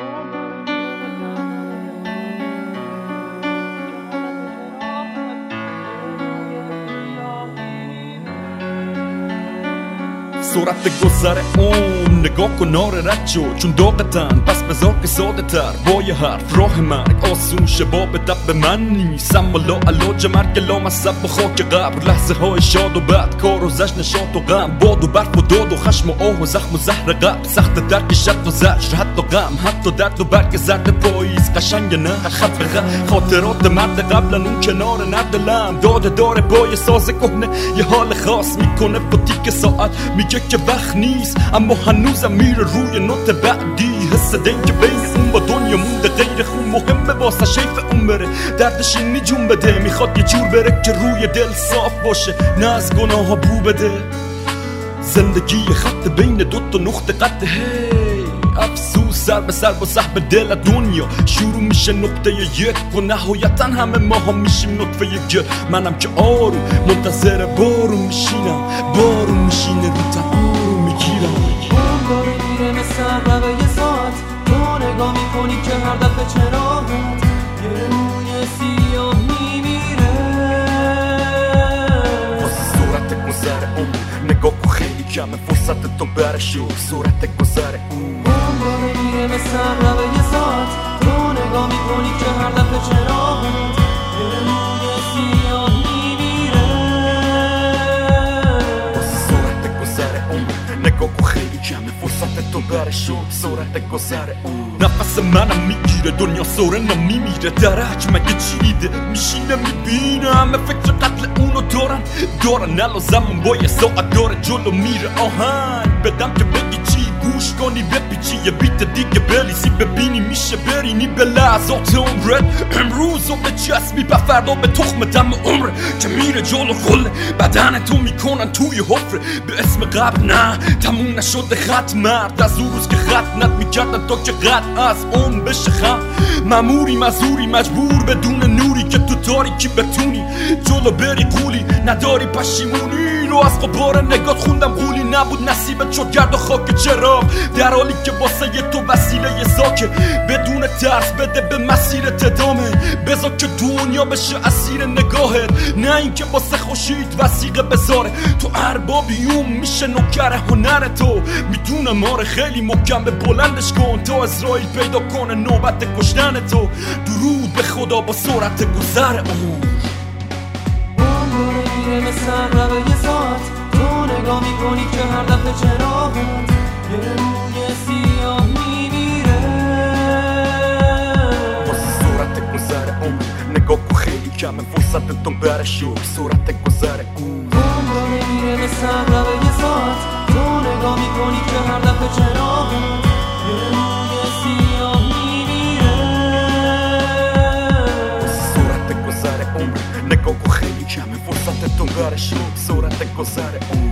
Thank you. صورت گذر اون نگاه کن نار رد شد چون داغتن پس بذار که ساده تر با یه حرف راه مرگ آسون شباب دب من نیست اما لا علاج مرگ لا مصب و خاک قبر لحظه های شاد و بد کار و زش نشاط و غم باد و برف و داد و خشم و آه و زخم و زهر قبر سخت درک شد و زجر حتی غم حتی درد و برگ زرد پاییز قشنگ نه خط به خاطرات مرد قبلا اون کنار ندلم داده داره با یه ساز کهنه یه حال خاص می‌کنه با تیک ساعت میگه که وقت نیست اما هنوزم میره روی نوت بعدی حس دین که بین اون با دنیا مونده غیر خون. مهمه واسه شیف اون بره دردش این بده. می‌خواد یه جور بره که روی دل صاف باشه. نه از گناه ها بو بده. زندگی خط بین دوتا نقطه هی افسوس سر به سر با صحب دل دنیا. شروع میشه نقطه یک و نهایتا همه ما هم میشیم نطفه یک منم که آروم منتظر بارون میشینم. بارون میشینه رو تن آروم می‌گیرم. داره میره مثل عقربه یه ساعت تو نگاه می‌کنی که هر دفعه چراغت یه روی سیاه میمیره. واسه صورت گذر اون نگاه خیلی کمه. فرصت تو برشو صورت گذر اون. عقربه یه ساعت تو نگاه می‌کنی که هر دفعه کمه فرصت تو برشو صورت گذر نفس منم می‌گیره دنیا سورنا میمیره. درک مگه چیده؟ میشینه می‌بینه. همه فکر قتل اونو دارن. دارن نلازم با یه ساعت داره جلو میره. آهنگ بدم که بگی چی گوش کنی بپیچی یه بیت دیگه بلیسی ببینی میشه برینی به لحظات عمرت امروز و به چسبی به فردا به تخم دم عمره که میره جلو خله بدن تو می‌کنن توی حفره به اسم قبل نه تموم نشده خط مرد از اون روز که خط می‌کردن تا که قد از اون بشه خم مموری مزوری مجبور بدون نوری که تو تاریکی بتونی جلو بری قولی نداری پشیمونی رو از قبار نگات خوندم قولی نبود نصیبت شد گرد و خاک چراغ. در حالی که واسه یه تو وسیله یه ساکه بدون ترس بده به مسیر تدامه. بذار که دنیا بشه اسیر نگاهت نه اینکه واسه خوشید وسیقه بذاره. تو اربابی اون میشه نوکر هنر تو. می‌تونه ماره خیلی محکم به بلندش کن. تا اسرائیل پیدا کنه نوبت کشتن تو. درود به خدا با سرعت گذر اون. عقربه یه ساعت. تو نگاه می‌کنی که هر دفعه چراغت یه روی سیاه میمیره واسه صورت گذر اون نگاه کن خیلی کمه. فرصت تو برشو صورت گذر اون. داره میره مثل عقربه یه ساعت تو نگاه می‌کنی که هر دفعه چراغت گذر اون نگاه کن خیلی کمه